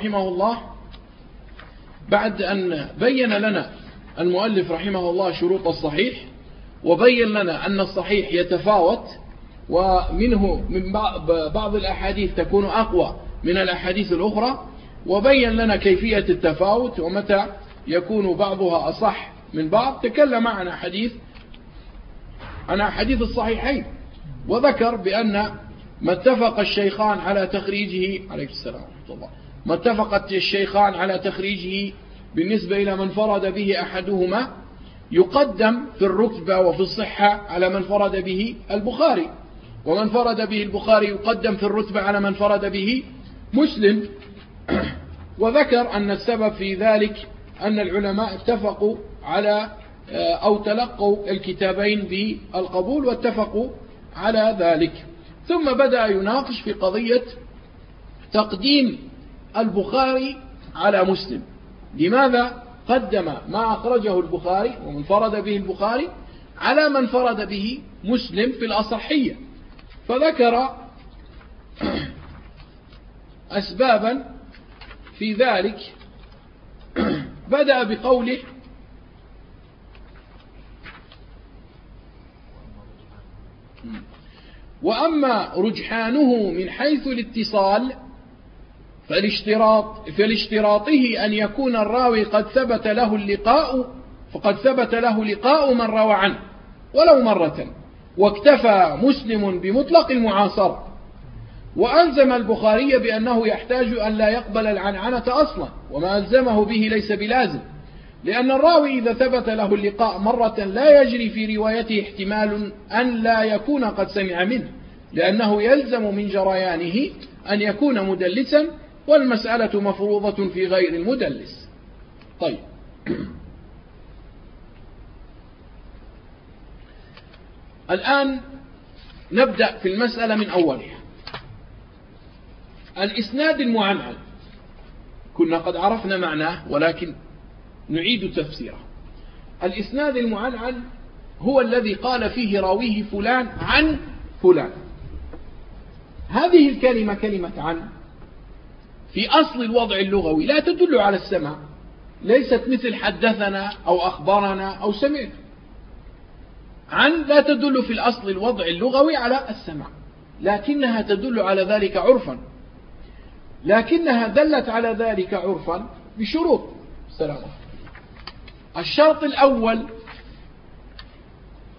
رحمه الله بعد أن بين لنا المؤلف رحمه الله شروط الصحيح وبين لنا أن الصحيح يتفاوت ومنه من بعض الأحاديث تكون أقوى من الأحاديث الأخرى وبين لنا كيفية التفاوت ومتى يكون بعضها أصح من بعض. تكلم عن أحاديث عن أحاديث الصحيحين وذكر بأن ما اتفق الشيخان على تخريجه عليه السلام ورحمة الله. ما اتفقت الشيخان على تخريجه بالنسبة إلى من فرد به أحدهما يقدم في الرتبة وفي الصحة على من فرد به البخاري. ومن فرد به البخاري يقدم في الرتبة على من فرد به مسلم. وذكر أن السبب في ذلك أن العلماء اتفقوا على آه، أو تلقوا الكتابين بالقبول واتفقوا على ذلك. ثم بدأ يناقش في قضية تقديم البخاري على مسلم. لماذا قدم ما أخرجه البخاري ومن فرد به البخاري على من فرد به مسلم في الأصحية؟ فذكر أسبابا في ذلك. بدأ بقوله وأما رجحانه من حيث الاتصال فالاشتراط فلاشتراطه أن يكون الراوي قد ثبت له اللقاء فقد ثبت له لقاء من روى عنه ولو مرة. واكتفى مسلم بمطلق المعاصرة. وألزم البخاري بأنه يحتاج أن لا يقبل العنعنة أصلا وما ألزمه به ليس بلازم لأن الراوي إذا ثبت له اللقاء مرة لا يجري في روايته احتمال أن لا يكون قد سمع منه لأنه يلزم من جريانه أن يكون مدلسا والمسألة مفروضة في غير المدلس. طيب. الآن نبدأ في المسألة من أولها. الإسناد المعنعن كنا قد عرفنا معناه ولكن نعيد تفسيره. الإسناد المعنعن هو الذي قال فيه راويه فلان عن فلان. هذه الكلمة كلمة عن في أصل الوضع اللغوي لا تدل على السماع ليست مثل حدثنا أو أخبرنا أو سمعت. عن لا تدل في الأصل الوضع اللغوي على السماع لكنها تدل على ذلك عرفا. لكنها دلت على ذلك عرفا بشروط. السلام الشرط الأول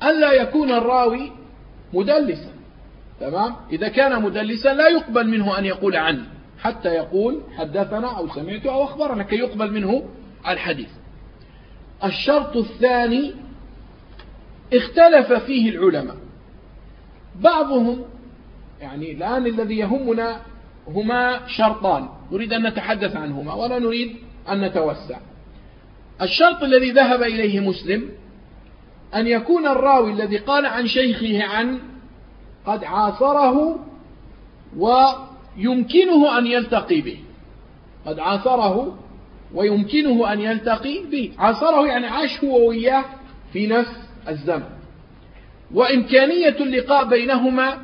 ألا يكون الراوي مدلسا. تمام؟ إذا كان مدلسا لا يقبل منه أن يقول عنه. حتى يقول حدثنا أو سمعت أو أخبرنا كي يقبل منه الحديث. الشرط الثاني اختلف فيه العلماء. بعضهم يعني الآن الذي يهمنا هما شرطان نريد أن نتحدث عنهما ولا نريد أن نتوسع. الشرط الذي ذهب إليه مسلم أن يكون الراوي الذي قال عن شيخه عن قد عاصره ويمكنه أن يلتقي به. قد عاصره ويمكنه أن يلتقي به. عاصره يعني عاش هو وإياه في نفس الزمن. وإمكانية اللقاء بينهما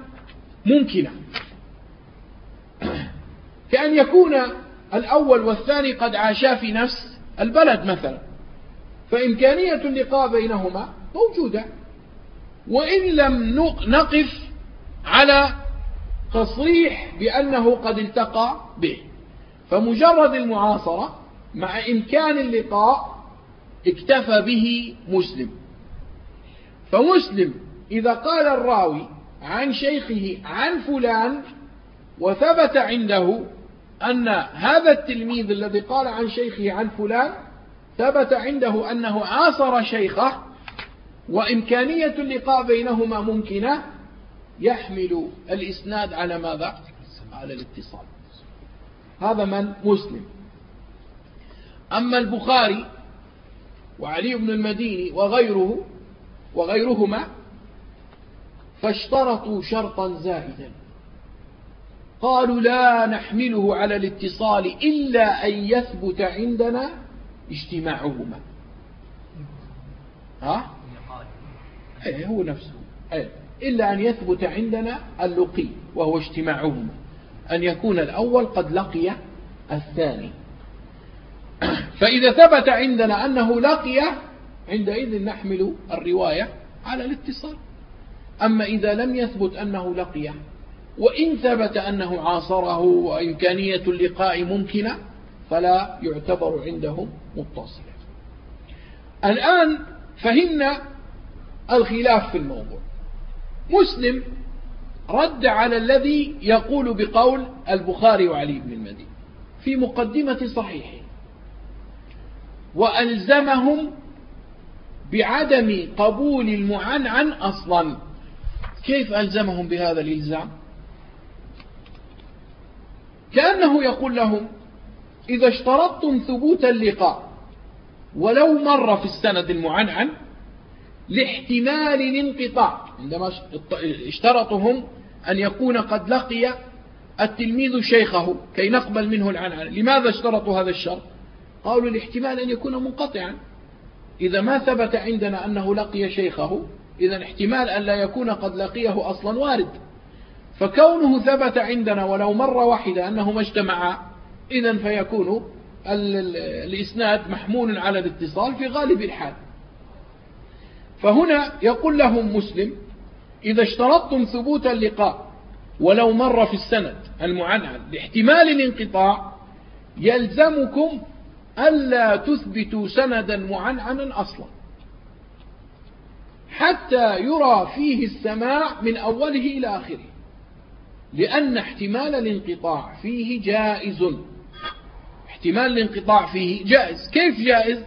ممكنة. كأن يكون الأول والثاني قد عاشا في نفس البلد مثلا. فإمكانية اللقاء بينهما موجودة. وإن لم نقف على تصريح بأنه قد التقى به. فمجرد المعاصرة مع إمكان اللقاء اكتفى به مسلم. فمسلم إذا قال الراوي عن شيخه عن فلان وثبت عنده أن هذا التلميذ الذي قال عن شيخه عن فلان ثبت عنده أنه عاصر شيخه وإمكانية اللقاء بينهما ممكنة يحمل الإسناد على ماذا؟ على الاتصال. هذا من؟ مسلم. أما البخاري وعلي بن المديني وغيره وغيرهما فاشترطوا شرطا زائدا قالوا لا نحمله على الاتصال إلا أن يثبت عندنا اجتماعهما. ها؟ أيه هو نفسه. أيه. إلا أن يثبت عندنا اللقي وهو اجتماعهما أن يكون الأول قد لقي الثاني. فإذا ثبت عندنا أنه لقي عندئذ نحمل الرواية على الاتصال. أما إذا لم يثبت أنه لقي وإن ثبت أنه عاصره وإمكانية اللقاء ممكنة فلا يعتبر عندهم متصلا. الآن فهمنا الخلاف في الموضوع. مسلم رد على الذي يقول بقول البخاري وعلي بن المدين في مقدمة صحيحه وألزمهم بعدم قبول المعنعن أصلا. كيف ألزمهم بهذا الإلزام؟ كأنه يقول لهم إذا اشترطتم ثبوت اللقاء ولو مر في السند المعنعن لاحتمال الانقطاع عندما اشترطهم أن يكون قد لقي التلميذ شيخه كي نقبل منه العنعن. لماذا اشترطوا هذا الشرط؟ قالوا الاحتمال أن يكون منقطعا. إذا ما ثبت عندنا أنه لقي شيخه إذا احتمال أن لا يكون قد لقيه أصلا وارد. فكونه ثبت عندنا ولو مرة واحدة أنهما اجتمعا إذا فيكون الإسناد محمول على الاتصال في غالب الحال. فهنا يقول لهم مسلم إذا اشترطتم ثبوت اللقاء ولو مر في السند المعنعن لاحتمال الانقطاع يلزمكم ألا تثبتوا سندا معنعنا أصلا. حتى يرى فيه السماع من أوله إلى آخره لأن احتمال الانقطاع فيه جائز. احتمال الانقطاع فيه جائز. كيف جائز؟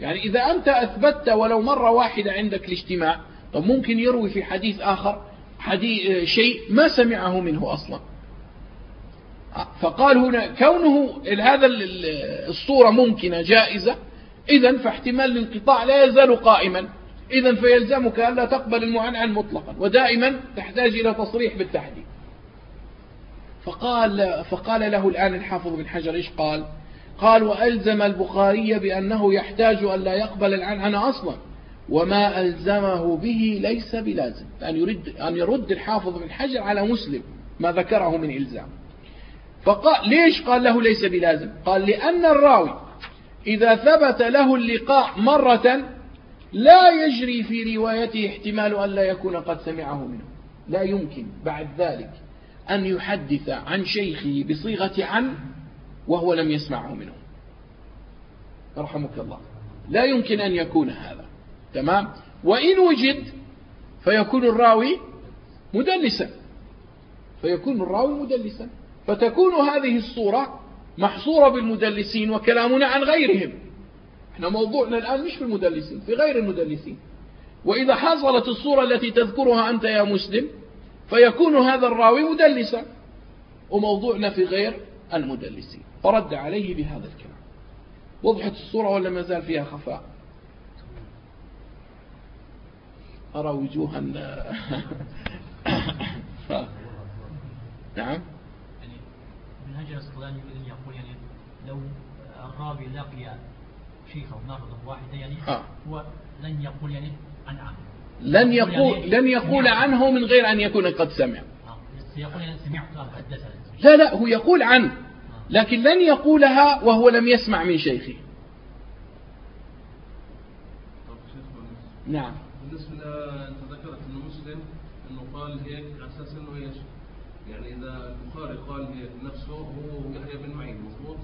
يعني إذا أنت أثبتت ولو مرة واحدة عندك الاجتماع طب ممكن يروي في حديث آخر حديث شيء ما سمعه منه أصلا. فقال هنا كونه هذا الصورة ممكنة جائزة إذا فاحتمال الانقطاع لا يزال قائما. إذا فيلزمك ألا تقبل المعنعن مطلقا ودائما تحتاج إلى تصريح بالتحديد. فقال, فقال له الآن الحافظ بن حجر إيش قال؟ قال وألزم البخاري بأنه يحتاج أن لا يقبل العنعن أصلا وما ألزمه به ليس بلازم. أن يرد, أن يرد الحافظ بن حجر على مسلم ما ذكره من إلزام. فقال ليش قال له ليس بلازم؟ قال لأن الراوي إذا ثبت له اللقاء مرة لا يجري في روايته احتمال أن لا يكون قد سمعه منه. لا يمكن بعد ذلك أن يحدث عن شيخه بصيغة عن وهو لم يسمعه منه. رحمك الله. لا يمكن أن يكون هذا. تمام؟ وإن وجد فيكون الراوي مدلسا. فيكون الراوي مدلسا. فتكون هذه الصورة محصورة بالمدلسين وكلامنا عن غيرهم. إحنا موضوعنا الآن مش في المدلسين في غير المدلسين. وإذا حصلت الصورة التي تذكرها أنت يا مسلم فيكون هذا الراوي مدلسا. وموضوعنا في غير المدلسين. فرد عليه بهذا الكلام. وضحت الصورة ولا ما زال فيها خفاء؟ أرى وجوها ف... نعم. يعني منهج الاسقلاني يقول يعني لو الراوي لقي شيخه نافذة واحدة يعني آه. هو لن يقول يعني عن عنه لن يقول يعني لن يقول عنه من غير أن يكون قد سمع. آه. يعني سمعت لا لا هو يقول عنه. لكن لن يقولها وهو لم يسمع من شيخه. نعم. بالنسبة أنت ذكرت أن مسلم أنه قال هيك على أساس أنه إيش؟ يعني إذا البخاري قال هيك نفسه هو يحيى بن معين مضبوط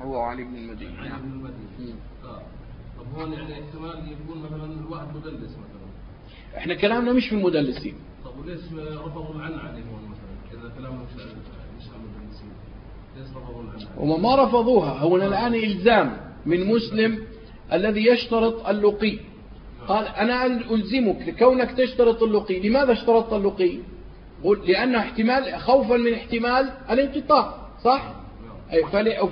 هو علي بن المدينة علي بن المدينة آه. طب هون يعني احتمال يكون مثلا الواحد مدلس مثلا. إحنا كلامنا مش في المدلسين طب وليش رفضوا العن عليه هون مثلا؟ إذا كلامنا مش وما ما رفضوها. هنا الآن إلزام من مسلم الذي يشترط اللقي. قال أنا ألزمك لكونك تشترط اللقي. لماذا اشترطت اللقي؟ قل لأن احتمال خوفا من احتمال الانقطاع صح؟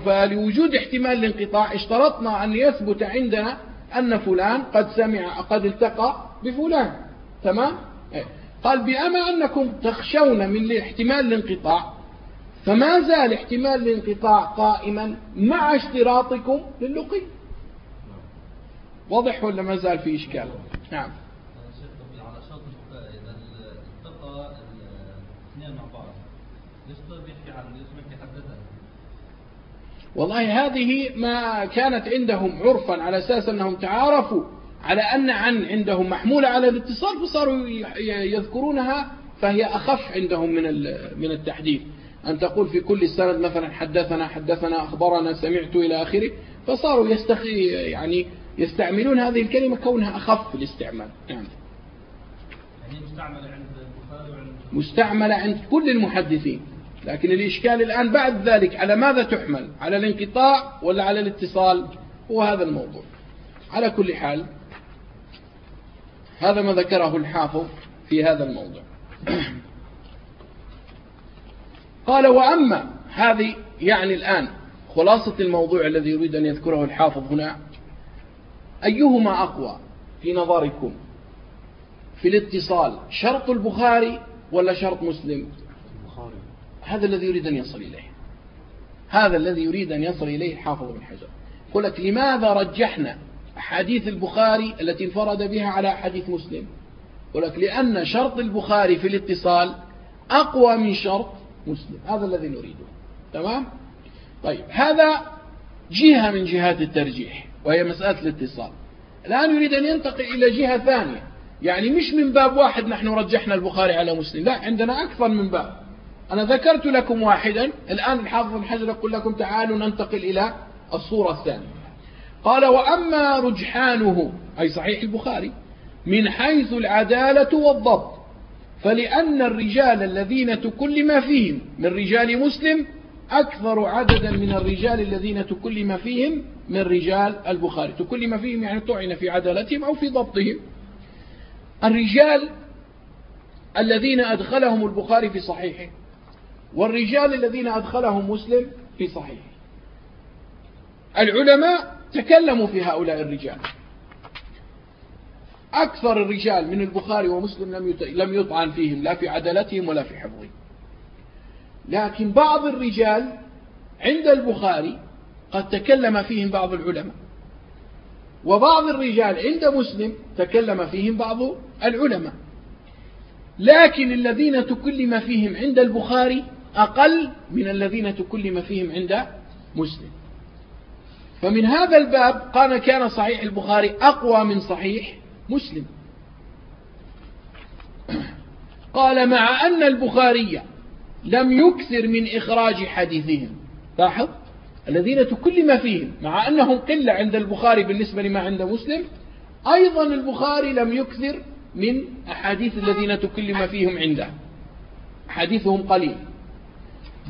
فلوجود احتمال الانقطاع اشترطنا أن يثبت عندنا أن فلان قد سمع قد التقى بفلان. تمام؟ قال بأما أنكم تخشون من احتمال الانقطاع فما زال احتمال الانقطاع قائما مع اشتراطكم للقي. واضح ولا ما زال في إشكال؟ نعم. على إذا التقى الاثنين مع بعض ليش ليش والله هذه ما كانت عندهم عرفا على أساس أنهم تعارفوا على أن عن عندهم محمولة على الاتصال فصاروا يذكرونها فهي أخف عندهم من من التحديث أن تقول في كل السند مثلا حدثنا حدثنا أخبرنا سمعت إلى آخره فصاروا يستخي يعني يستعملون هذه الكلمة كونها أخف في الاستعمال. نعم. يعني مستعملة عند مستعملة كل المحدثين. لكن الإشكال الآن بعد ذلك على ماذا تحمل؟ على الانقطاع ولا على الاتصال؟ هو هذا الموضوع. على كل حال هذا ما ذكره الحافظ في هذا الموضوع. قال وأما هذه يعني الآن خلاصة الموضوع الذي يريد أن يذكره الحافظ هنا أيهما أقوى في نظركم؟ في الاتصال شرط البخاري ولا شرط مسلم؟ البخاري. هذا الذي يريد أن يصل إليه. هذا الذي يريد أن يصل إليه الحافظ بن حجر. يقول لك لماذا رجحنا أحاديث البخاري التي انفرد بها على أحاديث مسلم؟ يقول لك لأن شرط البخاري في الاتصال أقوى من شرط مسلم. هذا الذي نريده. تمام؟ طيب هذا جهة من جهات الترجيح. وهي مسألة الاتصال. الآن يريد أن ينتقل إلى جهة ثانية. يعني مش من باب واحد نحن رجحنا البخاري على مسلم. لا عندنا أكثر من باب. أنا ذكرت لكم واحدا. الآن الحافظ بن حجر يقول لكم تعالوا ننتقل إلى الصورة الثانية. قال وأما رجحانه أي صحيح البخاري من حيث العدالة والضبط فلأن الرجال الذين تكلم فيهم من رجال مسلم أكثر عددا من الرجال الذين تكلم فيهم من رجال البخاري. تكلم فيهم يعني طعن في عدالتهم أو في ضبطهم. الرجال الذين أدخلهم البخاري في صحيحه والرجال الذين أدخلهم مسلم في صحيحه. العلماء تكلموا في هؤلاء الرجال. أكثر الرجال من البخاري ومسلم لم لم يطعن فيهم لا في عدالتهم ولا في حفظهم. لكن بعض الرجال عند البخاري قد تكلم فيهم بعض العلماء. وبعض الرجال عند مسلم تكلم فيهم بعض العلماء. لكن الذين تكلم فيهم عند البخاري أقل من الذين تكلم فيهم عند مسلم. فمن هذا الباب قال كان صحيح البخاري أقوى من صحيح مسلم. قال مع أن البخاري لم يكثر من إخراج حديثهم. لاحظ؟ الذين تكلم فيهم مع أنهم قلة عند البخاري بالنسبة لما عند مسلم أيضا البخاري لم يكثر من أحاديث الذين تكلم فيهم عنده. حديثهم قليل.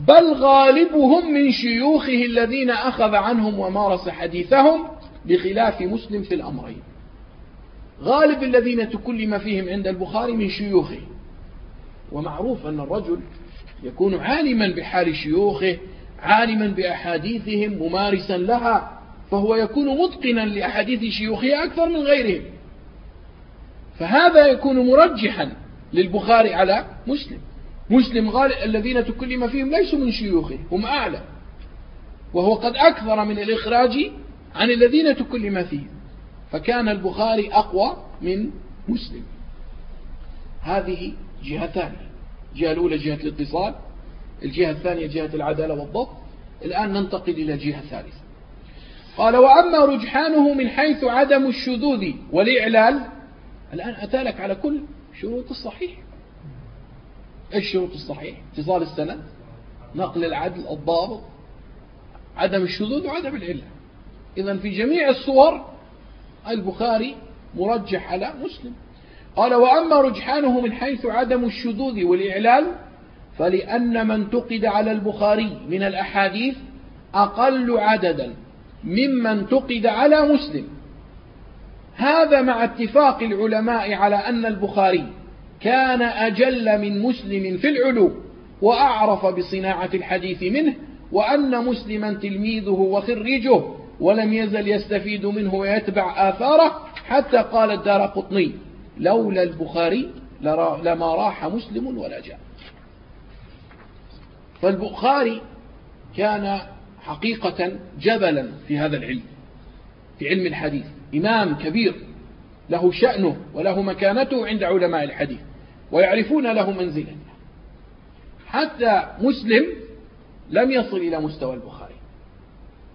بل غالبهم من شيوخه الذين أخذ عنهم ومارس حديثهم بخلاف مسلم في الأمرين. غالب الذين تكلم فيهم عند البخاري من شيوخه. ومعروف أن الرجل يكون عالما بحال شيوخه عالما بأحاديثهم ممارسا لها فهو يكون متقنا لأحاديث شيوخه أكثر من غيرهم. فهذا يكون مرجحا للبخاري على مسلم. مسلم غالب الذين تكلم فيهم ليسوا من شيوخه هم أعلى. وهو قد أكثر من الإخراج عن الذين تكلم فيهم. فكان البخاري أقوى من مسلم. هذه جهة ثانية الجهة الأولى جهة الاتصال الجهة الثانية جهة العدالة والضبط. الآن ننتقل إلى الجهة الثالثة قال وأما رجحانه من حيث عدم الشذوذ والإعلال الآن أتالك على كل شروط الصحيح. إيش شروط الصحيح؟ اتصال السند نقل العدل الضابط عدم الشذوذ وعدم العلة إذا في جميع الصور البخاري مرجح على مسلم. قال وأما رجحانه من حيث عدم الشذوذ والإعلال فلأن من تقد على البخاري من الأحاديث أقل عددا ممن تقد على مسلم. هذا مع اتفاق العلماء على أن البخاري كان أجل من مسلم في العلو وأعرف بصناعة الحديث منه وأن مسلما تلميذه وخريجه ولم يزل يستفيد منه ويتبع آثاره. حتى قال الدار قطني لولا البخاري لما راح مسلم ولا جاء. فالبخاري كان حقيقة جبلا في هذا العلم في علم الحديث. إمام كبير له شأنه وله مكانته عند علماء الحديث ويعرفون له منزلا. حتى مسلم لم يصل إلى مستوى البخاري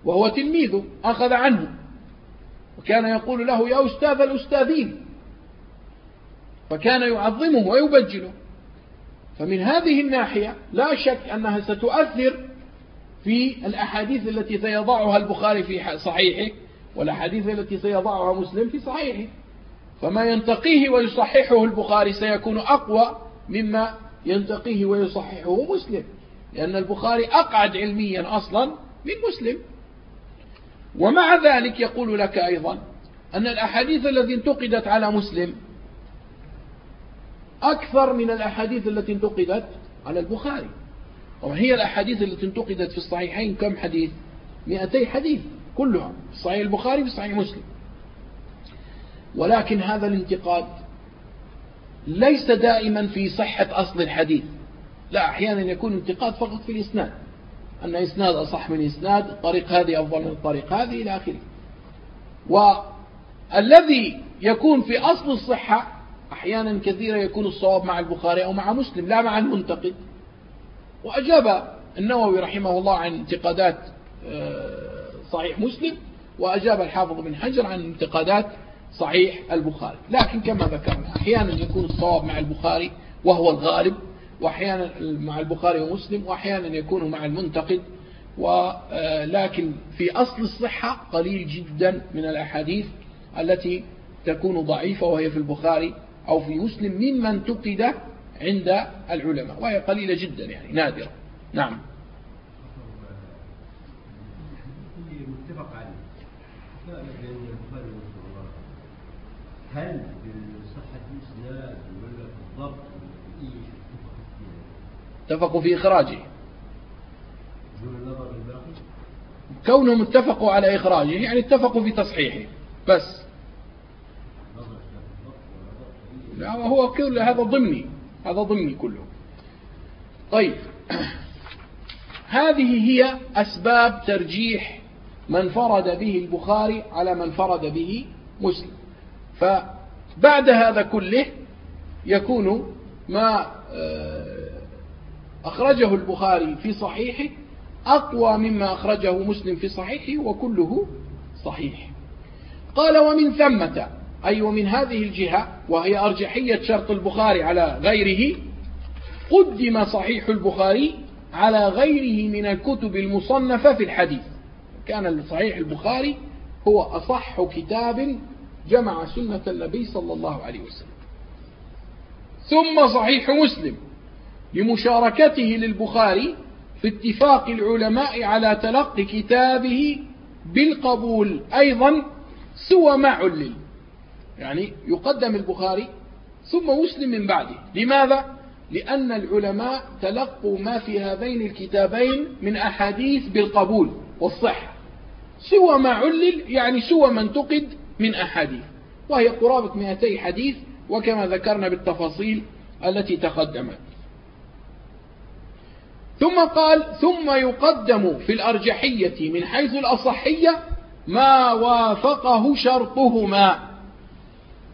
وهو تلميذه أخذ عنه وكان يقول له يا أستاذ الأستاذين فكان يعظمه ويبجله. فمن هذه الناحية لا شك أنها ستؤثر في الأحاديث التي سيضعها البخاري في صحيحه والأحاديث التي سيضعها مسلم في صحيحه. فما ينتقيه ويصححه البخاري سيكون أقوى مما ينتقيه ويصححه مسلم لأن البخاري أقعد علميا أصلا من مسلم. ومع ذلك يقول لك أيضا أن الأحاديث التي انتقدت على مسلم أكثر من الأحاديث التي انتقدت على البخاري. طبعا هي الأحاديث التي انتقدت في الصحيحين كم حديث؟ 200 حديث كلها في صحيح البخاري في صحيح مسلم. ولكن هذا الانتقاد ليس دائما في صحة أصل الحديث. لا أحيانا يكون انتقاد فقط في الإسناد. أن إسناد أصح من إسناد الطريق هذه أفضل من الطريق هذه إلى آخره. والذي يكون في أصل الصحة أحيانا كثيرا يكون الصواب مع البخاري أو مع مسلم لا مع المنتقد. وأجاب النووي رحمه الله عن انتقادات آه، صحيح مسلم وأجاب الحافظ بن حجر عن انتقادات صحيح البخاري. لكن كما ذكرنا أحيانا يكون الصواب مع البخاري وهو الغالب وأحيانا مع البخاري ومسلم وأحيانا يكون مع المنتقد. ولكن آه، في أصل الصحة قليل جدا من الأحاديث التي تكون ضعيفة وهي في البخاري أو في مسلم ممن انتقد عند العلماء وهي قليلة جدا يعني نادرة. نعم. متفق عليه هل بصحة الإسناد ولا في الضبط اتفقوا في إخراجه. كونهم اتفقوا على إخراجه يعني اتفقوا في تصحيحه. بس. لا هو كل هذا ضمني هذا ضمني كله. طيب. هذه هي أسباب ترجيح من فرد به البخاري على من فرد به مسلم. فبعد هذا كله يكون ما آه، أخرجه البخاري في صحيحه أقوى مما أخرجه مسلم في صحيحه وكله صحيح. قال ومن ثمة أي ومن هذه الجهة وهي أرجحية شرط البخاري على غيره قدم صحيح البخاري على غيره من الكتب المصنفة في الحديث. كان صحيح البخاري هو أصح كتاب جمع سنة النبي صلى الله عليه وسلم. ثم صحيح مسلم. لمشاركته للبخاري في اتفاق العلماء على تلقي كتابه بالقبول أيضا سوى ما علل. يعني يقدم البخاري ثم مسلم من بعده. لماذا؟ لأن العلماء تلقوا ما في هذين الكتابين من أحاديث بالقبول والصحة سوى ما علل يعني سوى ما انتقد من أحاديث. وهي قرابة 200 حديث وكما ذكرنا بالتفاصيل التي تقدمت. ثم قال ثم يقدم في الأرجحية من حيث الأصحية ما وافقه شرطهما.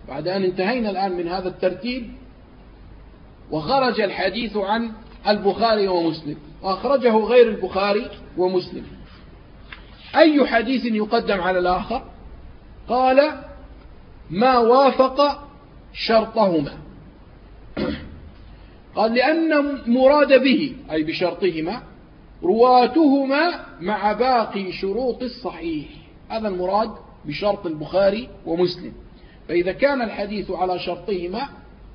بعد أن انتهينا الآن من هذا الترتيب وخرج الحديث عن البخاري ومسلم وأخرجه غير البخاري ومسلم. أي حديث يقدم على الآخر؟ قال ما وافق شرطهما. قال لأن مراد به أي بشرطهما رواتهما مع باقي شروط الصحيح. هذا المراد بشرط البخاري ومسلم. فإذا كان الحديث على شرطهما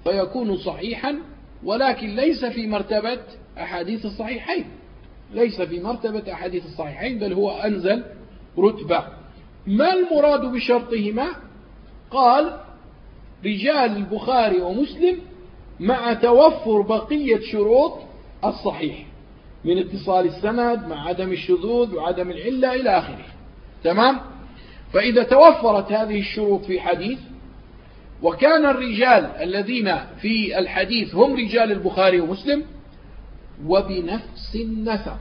فيكون صحيحا ولكن ليس في مرتبة أحاديث الصحيحين. ليس في مرتبة أحاديث الصحيحين بل هو أنزل رتبة. ما المراد بشرطهما؟ قال رجال البخاري ومسلم مع توفر بقية شروط الصحيح من اتصال السند مع عدم الشذوذ وعدم العلة إلى آخره. تمام؟ فإذا توفرت هذه الشروط في حديث وكان الرجال الذين في الحديث هم رجال البخاري ومسلم وبنفس النسق.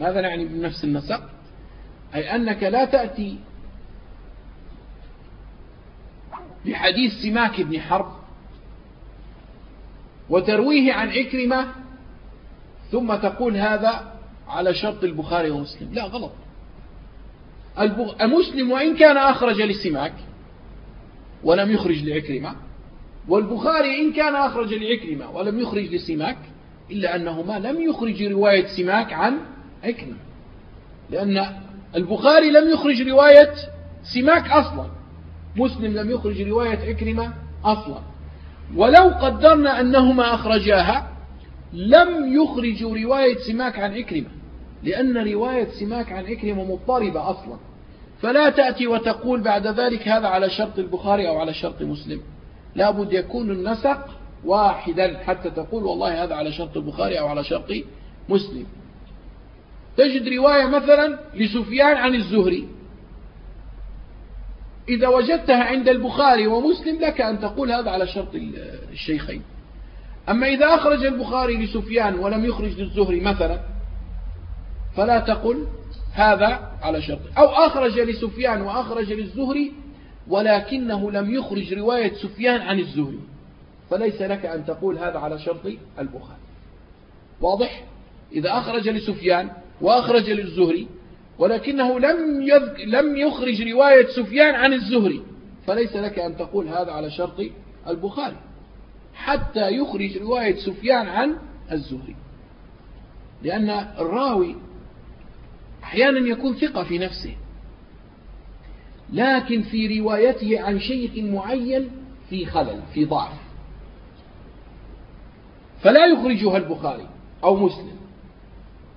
ماذا نعني بنفس النسق؟ أي أنك لا تأتي بحديث سماك بن حرب وترويه عن عكرمة ثم تقول هذا على شرط البخاري ومسلم. لا غلط. المسلم وإن كان أخرج لسماك ولم يخرج لعكرمة. والبخاري إن كان أخرج لعكرمة ولم يخرج لسماك إلا أنهما لم يخرج رواية سماك عن عكرمة. لأن البخاري لم يخرج رواية سماك أصلا. مسلم لم يخرج رواية عكرمة أصلا. ولو قدرنا أنهما أخرجاها لم يخرجوا رواية سماك عن عكرمة. لأن رواية سماك عن عكرمة مضطربة أصلا. فلا تأتي وتقول بعد ذلك هذا على شرط البخاري أو على شرط مسلم. لابد يكون النسق واحدا حتى تقول والله هذا على شرط البخاري أو على شرط مسلم. تجد رواية مثلا لسفيان عن الزهري. إذا وجدتها عند البخاري ومسلم لك أن تقول هذا على شرط الشيخين. أما إذا أخرج البخاري لسفيان ولم يخرج للزهري مثلا فلا تقل هذا على شرط. أو أخرج لسفيان وأخرج للزهري ولكنه لم يخرج رواية سفيان عن الزهري. فليس لك أن تقول هذا على شرط البخاري. واضح؟ إذا أخرج لسفيان وأخرج للزهري ولكنه لم لم يخرج رواية سفيان عن الزهري فليس لك أن تقول هذا على شرط البخاري. حتى يخرج رواية سفيان عن الزهري. لأن الراوي أحيانا يكون ثقة في نفسه. لكن في روايته عن شيخ معين في خلل في ضعف. فلا يخرجها البخاري أو مسلم.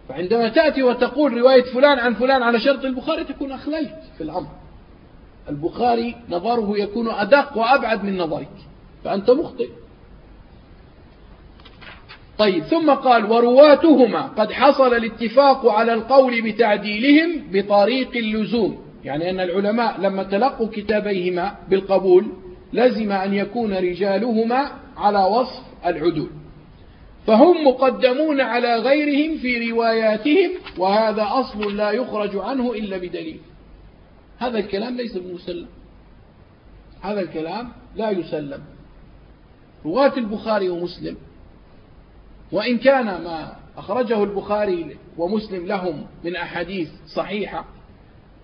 فعندما تأتي وتقول رواية فلان عن فلان على شرط البخاري تكون أخليت في الأمر. البخاري نظره يكون أدق وأبعد من نظرك فأنت مخطئ. طيب ثم قال ورواتهما قد حصل الاتفاق على القول بتعديلهم بطريق اللزوم. يعني أن العلماء لما تلقوا كتابيهما بالقبول لزم أن يكون رجالهما على وصف العدول. فهم مقدمون على غيرهم في رواياتهم وهذا أصل لا يخرج عنه إلا بدليل. هذا الكلام ليس بمسلم. هذا الكلام لا يسلم. رواة البخاري ومسلم. وإن كان ما أخرجه البخاري ومسلم لهم من أحاديث صحيحة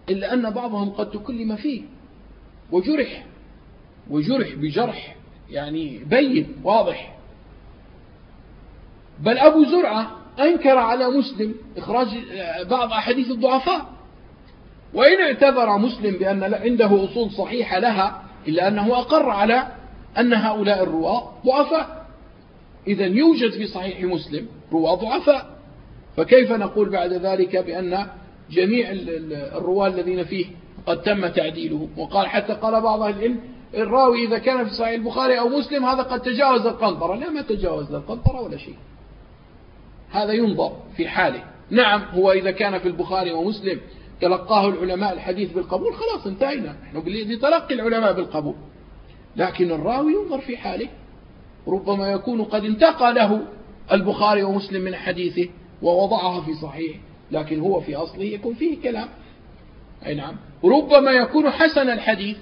إلا أن بعضهم قد تكلم فيه وجرح وجرح بجرح يعني بين واضح. بل أبو زرعة أنكر على مسلم إخراج بعض أحاديث الضعفاء. وإن اعتذر مسلم بأن عنده أصول صحيحة لها إلا أنه أقر على أن هؤلاء الرواة ضعفاء. إذا يوجد في صحيح مسلم رواة ضعفاء. فكيف نقول بعد ذلك بأن جميع الرواة الذين فيه قد تم تعديله؟ وقال حتى قال بعض أهل العلم الراوي إذا كان في صحيح البخاري أو مسلم هذا قد تجاوز القنطرة. لا ما تجاوز القنطرة ولا شيء. هذا ينظر في حاله. نعم هو إذا كان في البخاري ومسلم تلقاه العلماء الحديث بالقبول خلاص انتهينا. نحن بتلقي العلماء بالقبول. لكن الراوي ينظر في حاله. ربما يكون قد انتقى له البخاري ومسلم من حديثه ووضعها في صحيح لكن هو في أصله يكون فيه كلام. أي نعم. ربما يكون حسن الحديث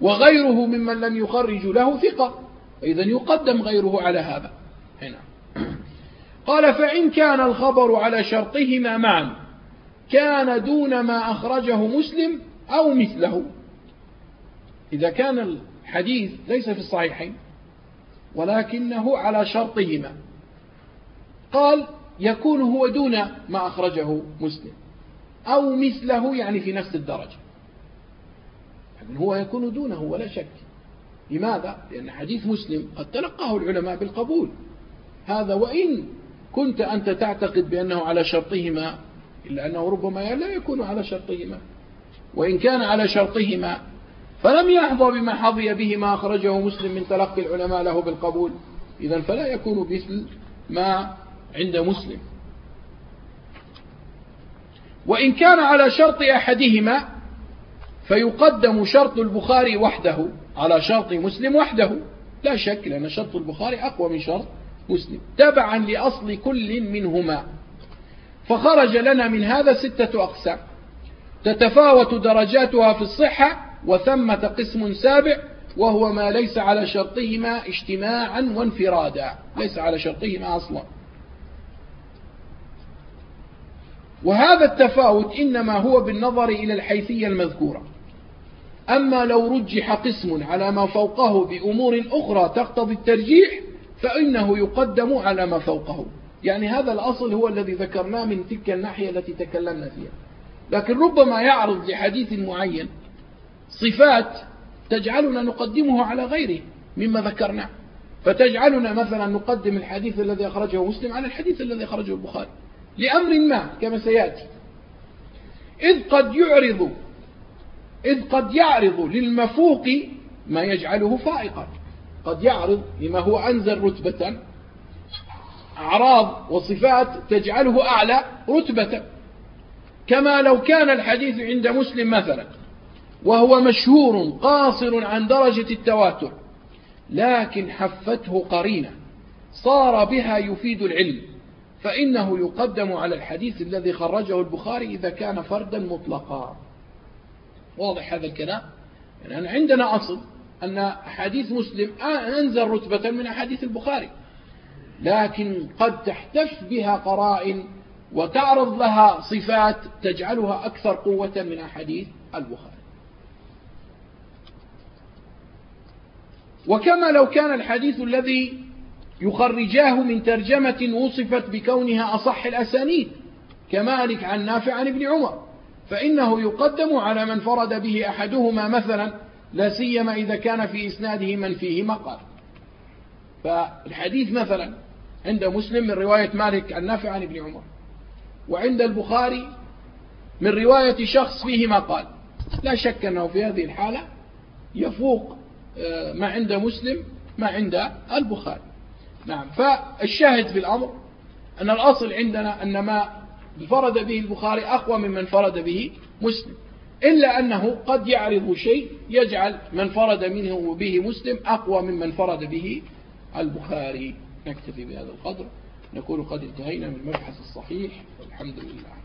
وغيره ممن لم يخرج له ثقة. إذا يقدم غيره على هذا. أي نعم. قال فإن كان الخبر على شرطهما معا كان دون ما أخرجه مسلم أو مثله. إذا كان الحديث ليس في الصحيحين ولكنه على شرطهما. قال يكون هو دون ما أخرجه مسلم. أو مثله يعني في نفس الدرجة. يعني هو يكون دونه ولا شك. لماذا؟ لأن حديث مسلم قد تلقاه العلماء بالقبول. هذا وإن كنت أنت تعتقد بأنه على شرطهما إلا أنه ربما لا يكون على شرطهما. وإن كان على شرطهما فلم يحظى بما حظي به ما أخرجه مسلم من تلقي العلماء له بالقبول. إذا فلا يكون مثل ما عند مسلم. وإن كان على شرط أحدهما فيقدم شرط البخاري وحده على شرط مسلم وحده. لا شك لأن شرط البخاري أقوى من شرط مسلم. تبعا لأصل كل منهما. فخرج لنا من هذا ستة أقسام. تتفاوت درجاتها في الصحة وثمة قسم سابع وهو ما ليس على شرطهما اجتماعا وانفرادا. ليس على شرطهما أصلا. وهذا التفاوت إنما هو بالنظر إلى الحيثية المذكورة. أما لو رجح قسم على ما فوقه بأمور أخرى تقتضي الترجيح فإنه يقدم على ما فوقه. يعني هذا الأصل هو الذي ذكرناه من تلك الناحية التي تكلمنا فيها. لكن ربما يعرض لحديث معين صفات تجعلنا نقدمه على غيره مما ذكرنا. فتجعلنا مثلا نقدم الحديث الذي أخرجه مسلم على الحديث الذي أخرجه البخاري لأمر ما كما سيأتي. إذ قد يعرض إذ قد يعرض للمفوق ما يجعله فائقا. قد يعرض لما هو أنزل رتبة أعراض وصفات تجعله أعلى رتبة. كما لو كان الحديث عند مسلم مثلا وهو مشهور قاصر عن درجة التواتر لكن حفته قرينة صار بها يفيد العلم فإنه يقدم على الحديث الذي خرجه البخاري إذا كان فردا مطلقا. واضح هذا الكلام؟ يعني عندنا أصل أن حديث مسلم أنزل رتبة من أحاديث البخاري لكن قد تحتف بها قرائن وتعرض لها صفات تجعلها أكثر قوة من أحاديث البخاري. وكما لو كان الحديث الذي يخرجاه من ترجمة وصفت بكونها أصح الأسانيد كمالك عن نافع عن ابن عمر فإنه يقدم على من فرد به أحدهما مثلا لا سيما إذا كان في إسناده من فيه مقال فالحديث مثلا عند مسلم من رواية مالك عن نافع عن ابن عمر وعند البخاري من رواية شخص فيه مقال. لا شك أنه في هذه الحالة يفوق ما عند مسلم ما عند البخاري. نعم. فالشاهد في الأمر أن الأصل عندنا أن ما فرد به البخاري أقوى ممن فرد به مسلم. إلا أنه قد يعرض شيء يجعل من فرد منه به مسلم أقوى ممن فرد به البخاري. نكتفي بهذا القدر. نكون قد انتهينا من المبحث الصحيح. والحمد لله.